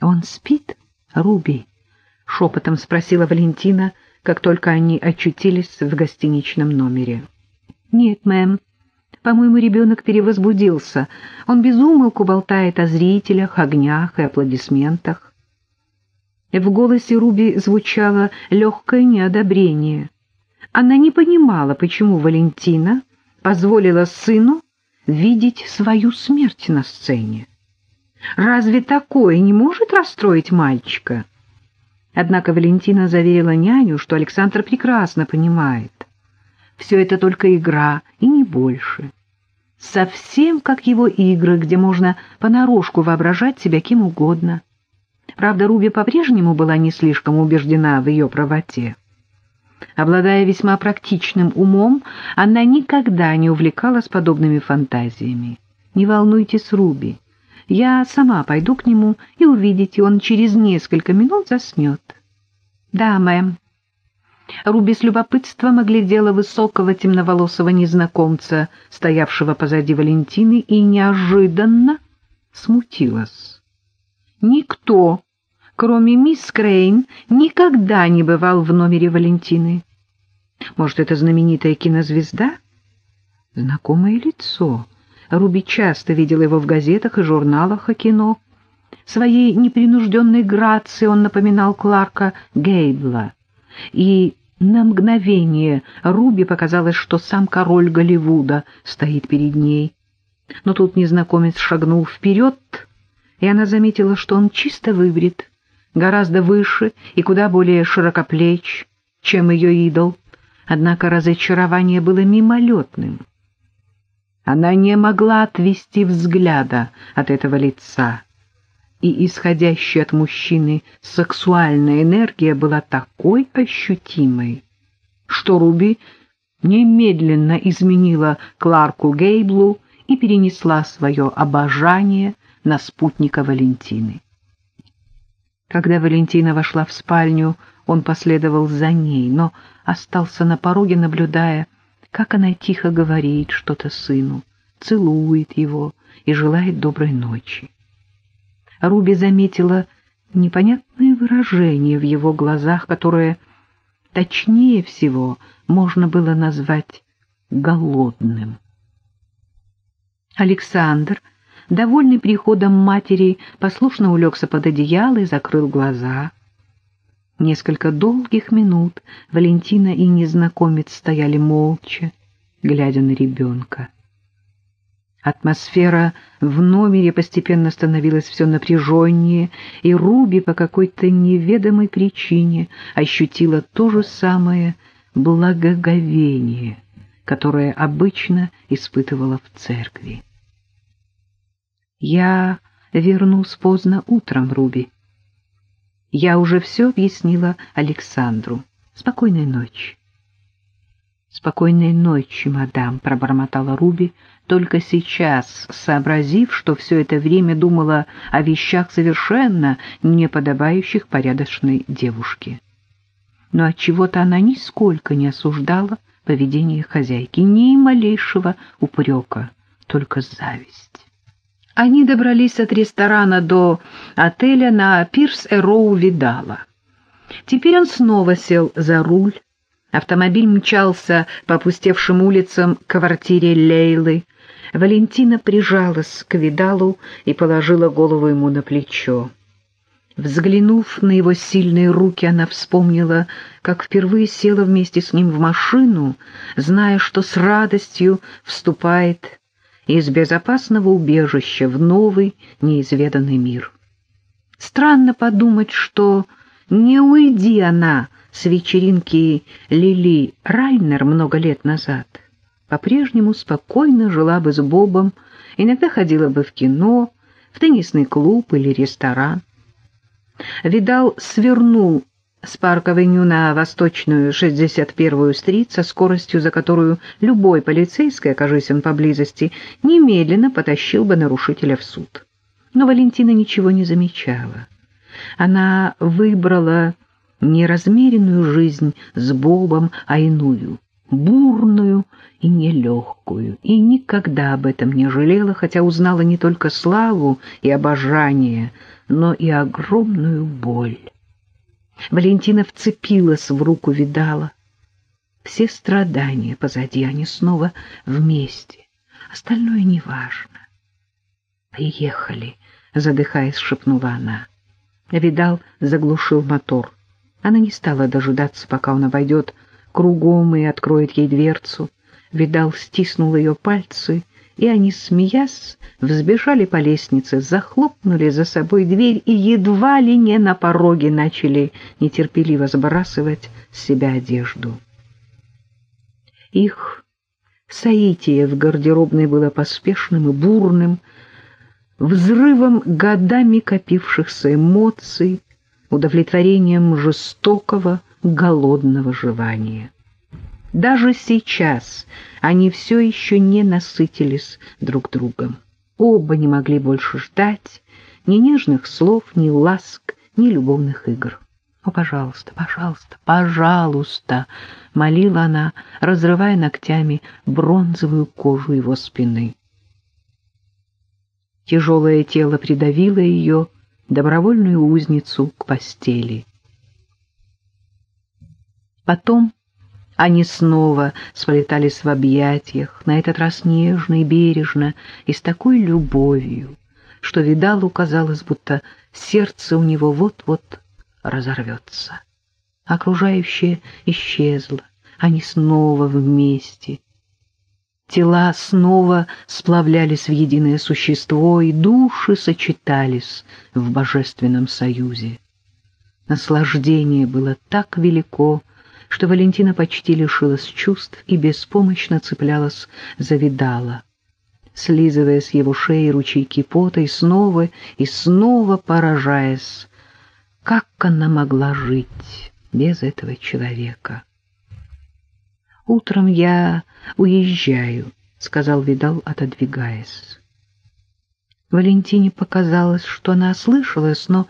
«Он спит, Руби?» — шепотом спросила Валентина, как только они очутились в гостиничном номере. «Нет, мэм. По-моему, ребенок перевозбудился. Он безумолку болтает о зрителях, огнях и аплодисментах». В голосе Руби звучало легкое неодобрение. Она не понимала, почему Валентина позволила сыну видеть свою смерть на сцене. Разве такое не может расстроить мальчика? Однако Валентина заверила няню, что Александр прекрасно понимает. Все это только игра и не больше. Совсем как его игры, где можно понарошку воображать себя кем угодно. Правда, Руби по-прежнему была не слишком убеждена в ее правоте. Обладая весьма практичным умом, она никогда не увлекалась подобными фантазиями. «Не волнуйтесь, Руби, я сама пойду к нему, и увидите, он через несколько минут заснет». «Да, мэм». Руби с любопытством оглядела высокого темноволосого незнакомца, стоявшего позади Валентины, и неожиданно смутилась. Никто кроме мисс Крейн, никогда не бывал в номере Валентины. Может, это знаменитая кинозвезда? Знакомое лицо. Руби часто видел его в газетах и журналах о кино. Своей непринужденной грацией он напоминал Кларка Гейбла. И на мгновение Руби показалось, что сам король Голливуда стоит перед ней. Но тут незнакомец шагнул вперед, и она заметила, что он чисто выбрит, гораздо выше и куда более широкоплеч, чем ее идол, однако разочарование было мимолетным. Она не могла отвести взгляда от этого лица, и исходящая от мужчины сексуальная энергия была такой ощутимой, что Руби немедленно изменила Кларку Гейблу и перенесла свое обожание на спутника Валентины. Когда Валентина вошла в спальню, он последовал за ней, но остался на пороге, наблюдая, как она тихо говорит что-то сыну, целует его и желает доброй ночи. Руби заметила непонятное выражение в его глазах, которое точнее всего можно было назвать голодным. Александр — довольный приходом матери, послушно улегся под одеяло и закрыл глаза. Несколько долгих минут Валентина и незнакомец стояли молча, глядя на ребенка. Атмосфера в номере постепенно становилась все напряженнее, и Руби по какой-то неведомой причине ощутила то же самое благоговение, которое обычно испытывала в церкви. Я вернусь поздно утром, Руби. Я уже все объяснила Александру. Спокойной ночи. Спокойной ночи, мадам, пробормотала Руби, только сейчас сообразив, что все это время думала о вещах совершенно не подобающих порядочной девушке. Но от чего-то она нисколько не осуждала поведение хозяйки, ни малейшего упрека, только зависть. Они добрались от ресторана до отеля на Пирс-Эроу Видала. Теперь он снова сел за руль. Автомобиль мчался по опустевшим улицам к квартире Лейлы. Валентина прижалась к Видалу и положила голову ему на плечо. Взглянув на его сильные руки, она вспомнила, как впервые села вместе с ним в машину, зная, что с радостью вступает из безопасного убежища в новый, неизведанный мир. Странно подумать, что не уйди она с вечеринки Лили Райнер много лет назад, по-прежнему спокойно жила бы с Бобом, иногда ходила бы в кино, в теннисный клуб или ресторан. Видал, свернул с парк-авеню на восточную 61-ю стрит со скоростью, за которую любой полицейский, окажись он поблизости, немедленно потащил бы нарушителя в суд. Но Валентина ничего не замечала. Она выбрала не размеренную жизнь с Бобом, а иную, бурную и нелегкую, и никогда об этом не жалела, хотя узнала не только славу и обожание, но и огромную боль. Валентина вцепилась в руку Видала. Все страдания позади, они снова вместе. Остальное неважно. «Приехали», — задыхаясь, шепнула она. Видал заглушил мотор. Она не стала дожидаться, пока он обойдет кругом и откроет ей дверцу. Видал стиснул ее пальцы, и они, смеясь, взбежали по лестнице, захлопнули за собой дверь и едва ли не на пороге начали нетерпеливо сбрасывать с себя одежду. Их соитие в гардеробной было поспешным и бурным, взрывом годами копившихся эмоций, удовлетворением жестокого, голодного желания. Даже сейчас они все еще не насытились друг другом. Оба не могли больше ждать ни нежных слов, ни ласк, ни любовных игр. «О, пожалуйста, пожалуйста, пожалуйста!» — молила она, разрывая ногтями бронзовую кожу его спины. Тяжелое тело придавило ее, добровольную узницу, к постели. Потом они снова сплетались в объятиях, на этот раз нежно и бережно, и с такой любовью, что Видалу казалось, будто сердце у него вот-вот разорвется. Окружающее исчезло, они снова вместе. Тела снова сплавлялись в единое существо, и души сочетались в божественном союзе. Наслаждение было так велико, что Валентина почти лишилась чувств и беспомощно цеплялась за видала, слизывая с его шеи ручейки пота и снова и снова поражаясь как она могла жить без этого человека? «Утром я уезжаю», — сказал Видал, отодвигаясь. Валентине показалось, что она ослышалась, но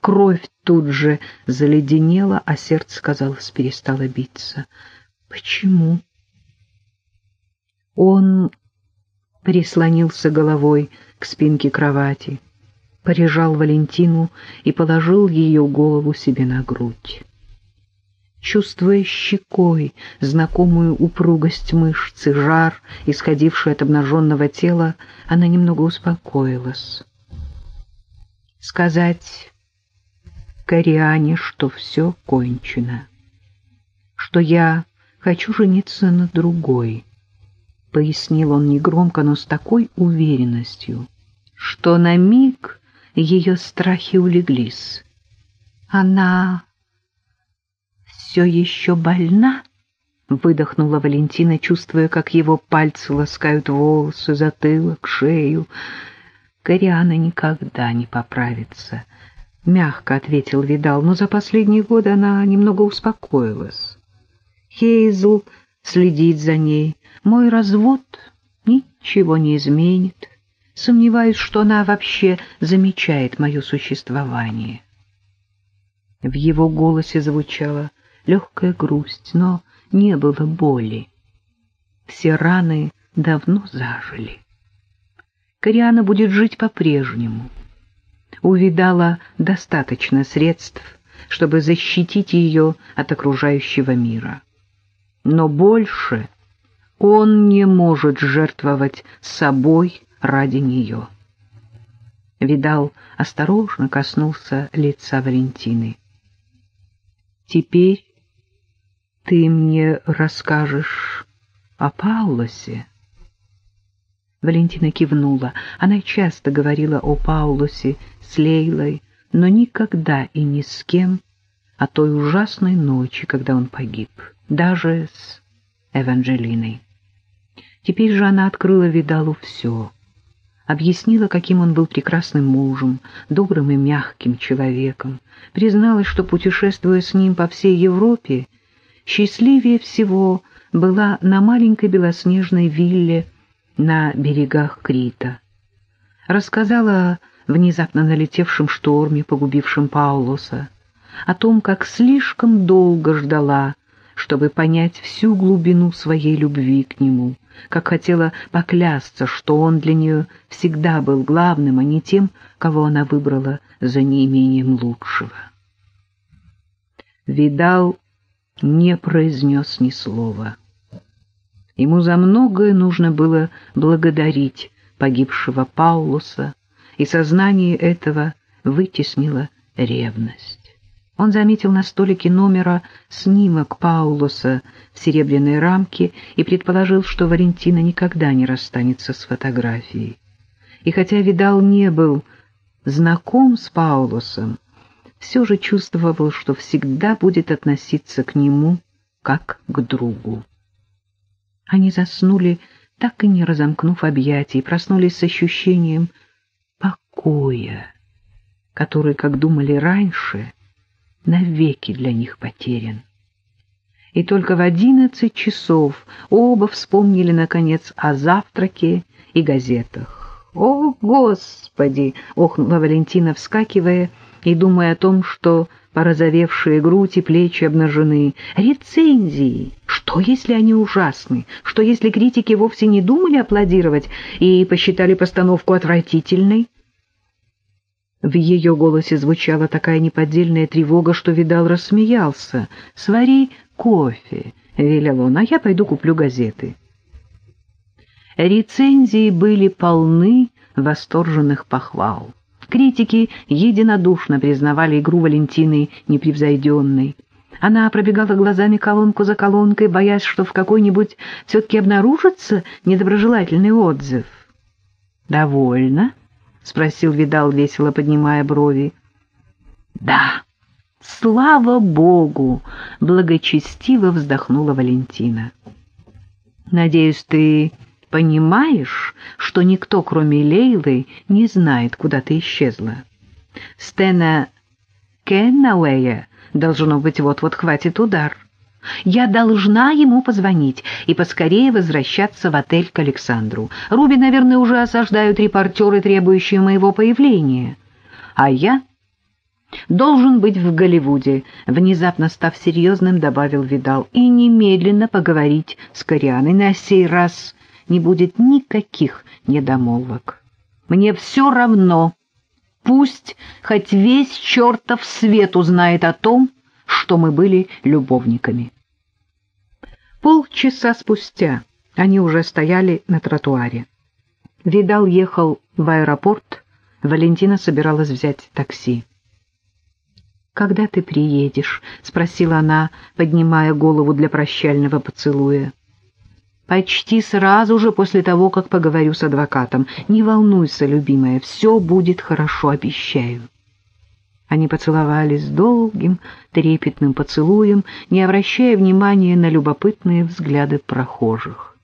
кровь тут же заледенела, а сердце, казалось, перестало биться. «Почему?» Он прислонился головой к спинке кровати прижал Валентину и положил ее голову себе на грудь. Чувствуя щекой знакомую упругость мышцы, жар, исходивший от обнаженного тела, она немного успокоилась. Сказать Кориане, что все кончено, что я хочу жениться на другой, пояснил он негромко, но с такой уверенностью, что на миг ее страхи улеглись. Она все еще больна? Выдохнула Валентина, чувствуя, как его пальцы ласкают волосы, затылок, шею. Кориана никогда не поправится. Мягко ответил Видал, но за последние годы она немного успокоилась. Хейзл следит за ней. Мой развод ничего не изменит. Сомневаюсь, что она вообще замечает мое существование. В его голосе звучала легкая грусть, но не было боли. Все раны давно зажили. Кориана будет жить по-прежнему. Увидала достаточно средств, чтобы защитить ее от окружающего мира. Но больше он не может жертвовать собой ради нее. Видал осторожно коснулся лица Валентины. «Теперь ты мне расскажешь о Паулосе?» Валентина кивнула. Она часто говорила о Паулосе с Лейлой, но никогда и ни с кем о той ужасной ночи, когда он погиб, даже с Эванжелиной. Теперь же она открыла Видалу все — объяснила, каким он был прекрасным мужем, добрым и мягким человеком, призналась, что, путешествуя с ним по всей Европе, счастливее всего была на маленькой белоснежной вилле на берегах Крита. Рассказала о внезапно налетевшем шторме, погубившем Паулоса, о том, как слишком долго ждала, чтобы понять всю глубину своей любви к нему, как хотела поклясться, что он для нее всегда был главным, а не тем, кого она выбрала за неимением лучшего. Видал не произнес ни слова. Ему за многое нужно было благодарить погибшего Паулуса, и сознание этого вытеснило ревность. Он заметил на столике номера снимок Паулуса в серебряной рамке и предположил, что Валентина никогда не расстанется с фотографией. И хотя Видал не был знаком с Паулусом, все же чувствовал, что всегда будет относиться к нему как к другу. Они заснули, так и не разомкнув объятий, проснулись с ощущением покоя, который, как думали раньше, навеки для них потерян. И только в одиннадцать часов оба вспомнили, наконец, о завтраке и газетах. «О, Господи!» — охнула Валентина, вскакивая и думая о том, что порозовевшие грудь и плечи обнажены. Рецензии! Что, если они ужасны? Что, если критики вовсе не думали аплодировать и посчитали постановку отвратительной? В ее голосе звучала такая неподдельная тревога, что Видал рассмеялся. «Свари кофе», — велел он, — «а я пойду куплю газеты». Рецензии были полны восторженных похвал. Критики единодушно признавали игру Валентины непревзойденной. Она пробегала глазами колонку за колонкой, боясь, что в какой-нибудь все-таки обнаружится недоброжелательный отзыв. «Довольно?» — спросил Видал, весело поднимая брови. «Да, слава Богу!» — благочестиво вздохнула Валентина. «Надеюсь, ты понимаешь, что никто, кроме Лейлы, не знает, куда ты исчезла. Стена Кеннауэя, должно быть, вот-вот хватит удар. Я должна ему позвонить и поскорее возвращаться в отель к Александру. Руби, наверное, уже осаждают репортеры, требующие моего появления. А я должен быть в Голливуде, внезапно став серьезным, добавил Видал, и немедленно поговорить с Корианой на сей раз не будет никаких недомолвок. Мне все равно, пусть хоть весь чертов свет узнает о том, что мы были любовниками. Полчаса спустя они уже стояли на тротуаре. Видал ехал в аэропорт, Валентина собиралась взять такси. «Когда ты приедешь?» — спросила она, поднимая голову для прощального поцелуя почти сразу же после того, как поговорю с адвокатом. Не волнуйся, любимая, все будет хорошо, обещаю. Они поцеловались долгим, трепетным поцелуем, не обращая внимания на любопытные взгляды прохожих.